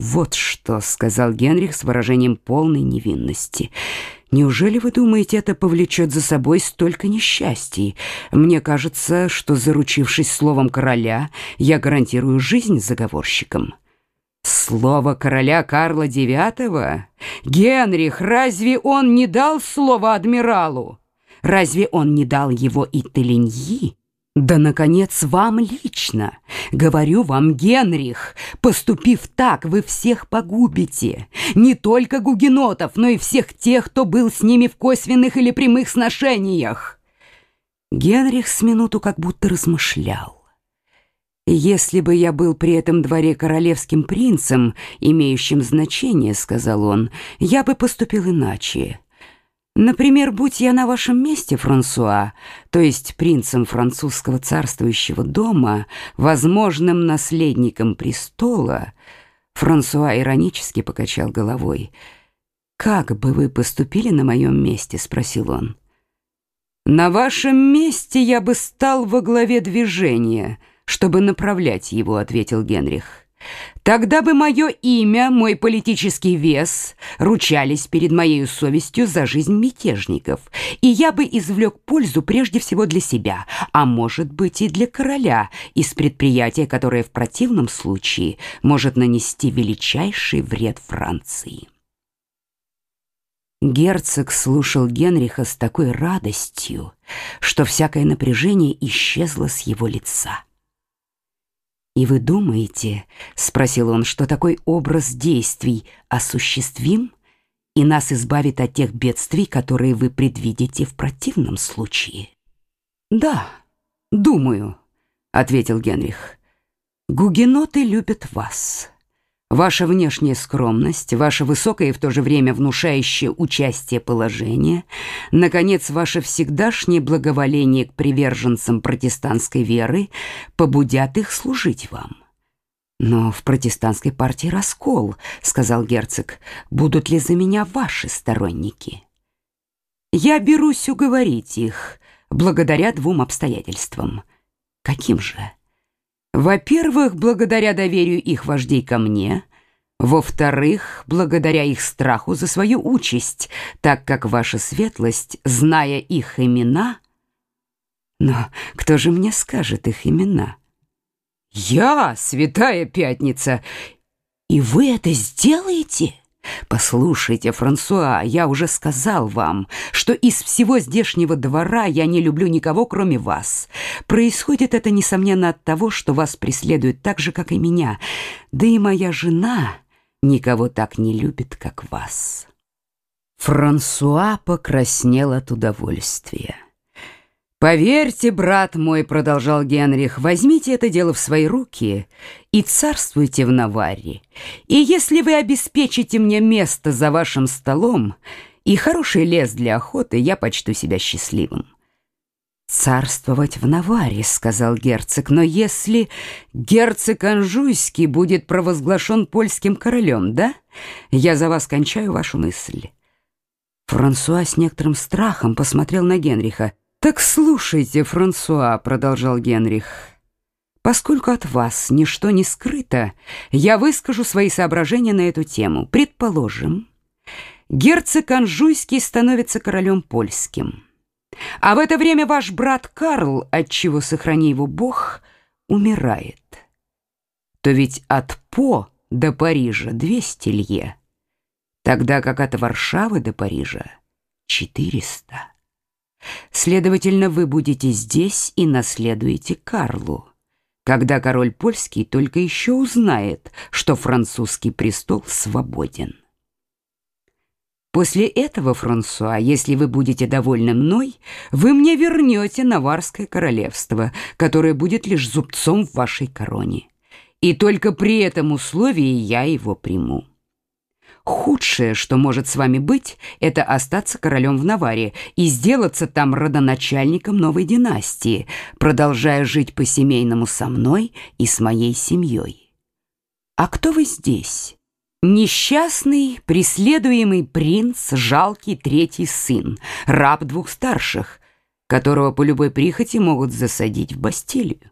«Вот что», — сказал Генрих с выражением полной невинности. «Неужели вы думаете, это повлечет за собой столько несчастий? Мне кажется, что, заручившись словом короля, я гарантирую жизнь заговорщикам». Слово короля Карла IX? Генрих, разве он не дал слово адмиралу? Разве он не дал его и Теленьи? Да, наконец, вам лично. Говорю вам, Генрих, поступив так, вы всех погубите. Не только гугенотов, но и всех тех, кто был с ними в косвенных или прямых сношениях. Генрих с минуту как будто размышлял. «Если бы я был при этом дворе королевским принцем, имеющим значение, — сказал он, — я бы поступил иначе». Например, будь я на вашем месте, Франсуа, то есть принцем французского царствующего дома, возможным наследником престола, Франсуа иронически покачал головой. «Как бы вы поступили на моем месте?» — спросил он. «На вашем месте я бы стал во главе движения, чтобы направлять его», — ответил Генрих. Тогда бы мое имя, мой политический вес ручались перед моей совестью за жизнь мятежников, и я бы извлек пользу прежде всего для себя, а может быть и для короля, из предприятия, которое в противном случае может нанести величайший вред Франции. Герцог слушал Генриха с такой радостью, что всякое напряжение исчезло с его лица. «И вы думаете, — спросил он, — что такой образ действий осуществим и нас избавит от тех бедствий, которые вы предвидите в противном случае?» «Да, думаю», — ответил Генрих. «Гугеноты любят вас». Ваша внешняя скромность, ваше высокое и в то же время внушающее участие положение, наконец, ваше всегдашнее благоволение к приверженцам протестантской веры побудят их служить вам. «Но в протестантской партии раскол», — сказал герцог. «Будут ли за меня ваши сторонники?» «Я берусь уговорить их, благодаря двум обстоятельствам». «Каким же?» Во-первых, благодаря доверию их вождей ко мне, во-вторых, благодаря их страху за свою участь, так как ваша светлость, зная их имена... Но кто же мне скажет их имена? Я, святая пятница, и вы это сделаете? «Послушайте, Франсуа, я уже сказал вам, что из всего здешнего двора я не люблю никого, кроме вас. Происходит это, несомненно, от того, что вас преследуют так же, как и меня. Да и моя жена никого так не любит, как вас». Франсуа покраснел от удовольствия. «Поверьте, брат мой, — продолжал Генрих, — возьмите это дело в свои руки и царствуйте в Наварре. И если вы обеспечите мне место за вашим столом и хороший лес для охоты, я почту себя счастливым». «Царствовать в Наваре», — сказал герцог, «но если герцог Анжуйский будет провозглашен польским королем, да? Я за вас кончаю вашу мысль». Франсуа с некоторым страхом посмотрел на Генриха. «Так слушайте, Франсуа», — продолжал Генрих, «поскольку от вас ничто не скрыто, я выскажу свои соображения на эту тему. Предположим, герцог Анжуйский становится королем польским, а в это время ваш брат Карл, отчего сохрани его Бог, умирает. То ведь от По до Парижа двести лье, тогда как от Варшавы до Парижа четыреста. Следовательно, вы будете здесь и наследуете Карлу. Когда король польский только еще узнает, что французский престол свободен. После этого, Франсуа, если вы будете довольны мной, вы мне вернете Наварское королевство, которое будет лишь зубцом в вашей короне. И только при этом условии я его приму. Худшее, что может с вами быть, это остаться королем в Наваре и сделаться там родоначальником новой династии, продолжая жить по-семейному со мной и с моей семьей. А кто вы здесь? Несчастный, преследуемый принц, жалкий третий сын, раб двух старших, которого по любой прихоти могут засадить в Бастилию.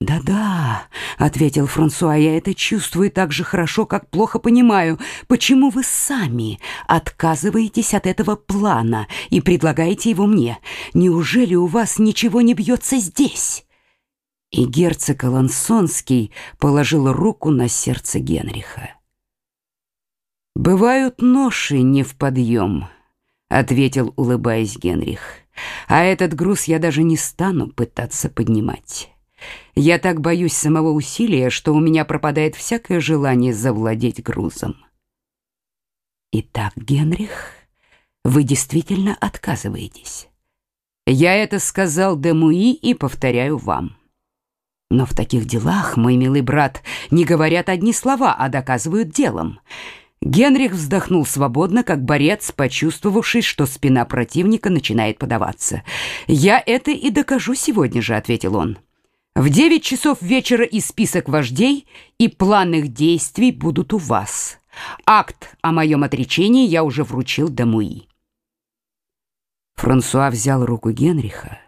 «Да-да», — ответил Франсуа, — «я это чувствую так же хорошо, как плохо понимаю. Почему вы сами отказываетесь от этого плана и предлагаете его мне? Неужели у вас ничего не бьется здесь?» И герцог Алансонский положил руку на сердце Генриха. «Бывают ноши не в подъем», — ответил, улыбаясь Генрих. «А этот груз я даже не стану пытаться поднимать». Я так боюсь самого усилия, что у меня пропадает всякое желание завладеть грузом. Итак, Генрих, вы действительно отказываетесь. Я это сказал Демуи и повторяю вам. Но в таких делах, мой милый брат, не говорят одни слова, а доказывают делом. Генрих вздохнул свободно, как борец, почувствовавший, что спина противника начинает подаваться. «Я это и докажу сегодня же», — ответил он. В девять часов вечера и список вождей, и план их действий будут у вас. Акт о моем отречении я уже вручил Дамуи. Франсуа взял руку Генриха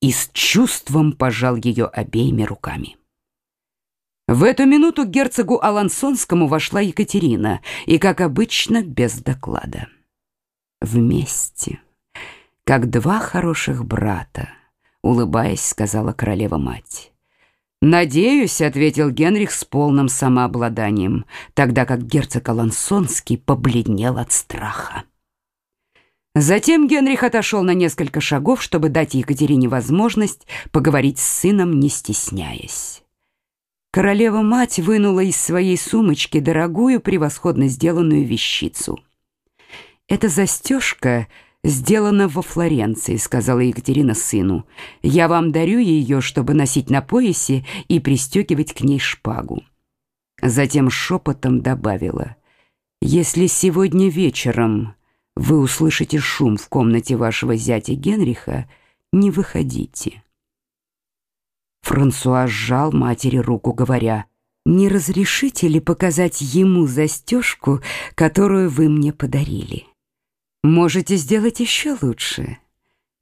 и с чувством пожал ее обеими руками. В эту минуту к герцогу Алансонскому вошла Екатерина, и, как обычно, без доклада. Вместе, как два хороших брата, улыбаясь, сказала королева-мать. «Надеюсь», — ответил Генрих с полным самообладанием, тогда как герцог Алансонский побледнел от страха. Затем Генрих отошел на несколько шагов, чтобы дать Екатерине возможность поговорить с сыном, не стесняясь. Королева-мать вынула из своей сумочки дорогую, превосходно сделанную вещицу. Эта застежка — сделана во Флоренции», — сказала Екатерина сыну. «Я вам дарю ее, чтобы носить на поясе и пристегивать к ней шпагу». Затем шепотом добавила. «Если сегодня вечером вы услышите шум в комнате вашего зятя Генриха, не выходите». Франсуа сжал матери руку, говоря, «Не разрешите ли показать ему застежку, которую вы мне подарили?» Можете сделать еще лучше.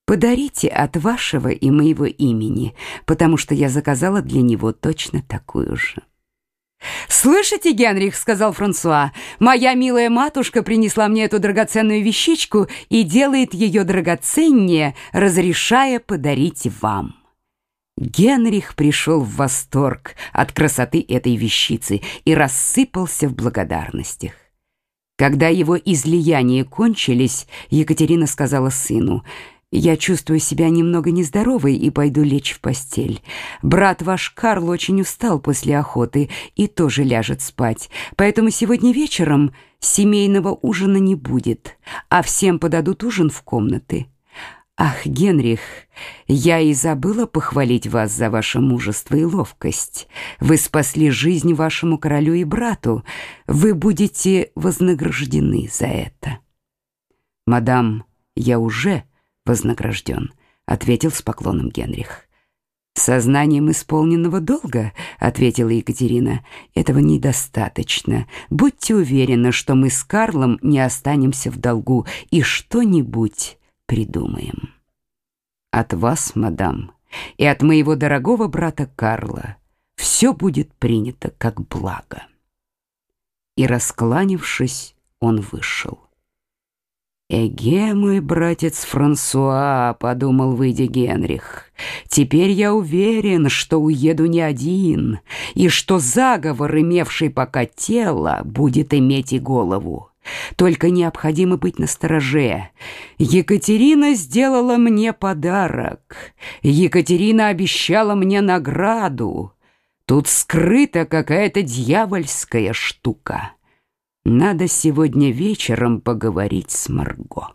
Подарите от вашего и моего имени, потому что я заказала для него точно такую же. «Слышите, Генрих?» — сказал Франсуа. «Моя милая матушка принесла мне эту драгоценную вещичку и делает ее драгоценнее, разрешая подарить вам». Генрих пришел в восторг от красоты этой вещицы и рассыпался в благодарностях. Когда его излияния кончились, Екатерина сказала сыну, «Я чувствую себя немного нездоровой и пойду лечь в постель. Брат ваш Карл очень устал после охоты и тоже ляжет спать, поэтому сегодня вечером семейного ужина не будет, а всем подадут ужин в комнаты». «Ах, Генрих, я и забыла похвалить вас за ваше мужество и ловкость. Вы спасли жизнь вашему королю и брату. Вы будете вознаграждены за это». «Мадам, я уже вознагражден», — ответил с поклоном Генрих. «Сознанием исполненного долга», — ответила Екатерина, — «этого недостаточно. Будьте уверены, что мы с Карлом не останемся в долгу и что-нибудь придумаем. От вас, мадам, и от моего дорогого брата Карла все будет принято как благо. И, раскланившись, он вышел. «Эге, мой братец Франсуа», — подумал, выйдя Генрих, «теперь я уверен, что уеду не один, и что заговор, имевший пока тело, будет иметь и голову. Только необходимо быть настороже. Екатерина сделала мне подарок. Екатерина обещала мне награду. Тут скрыта какая-то дьявольская штука. Надо сегодня вечером поговорить с Марго.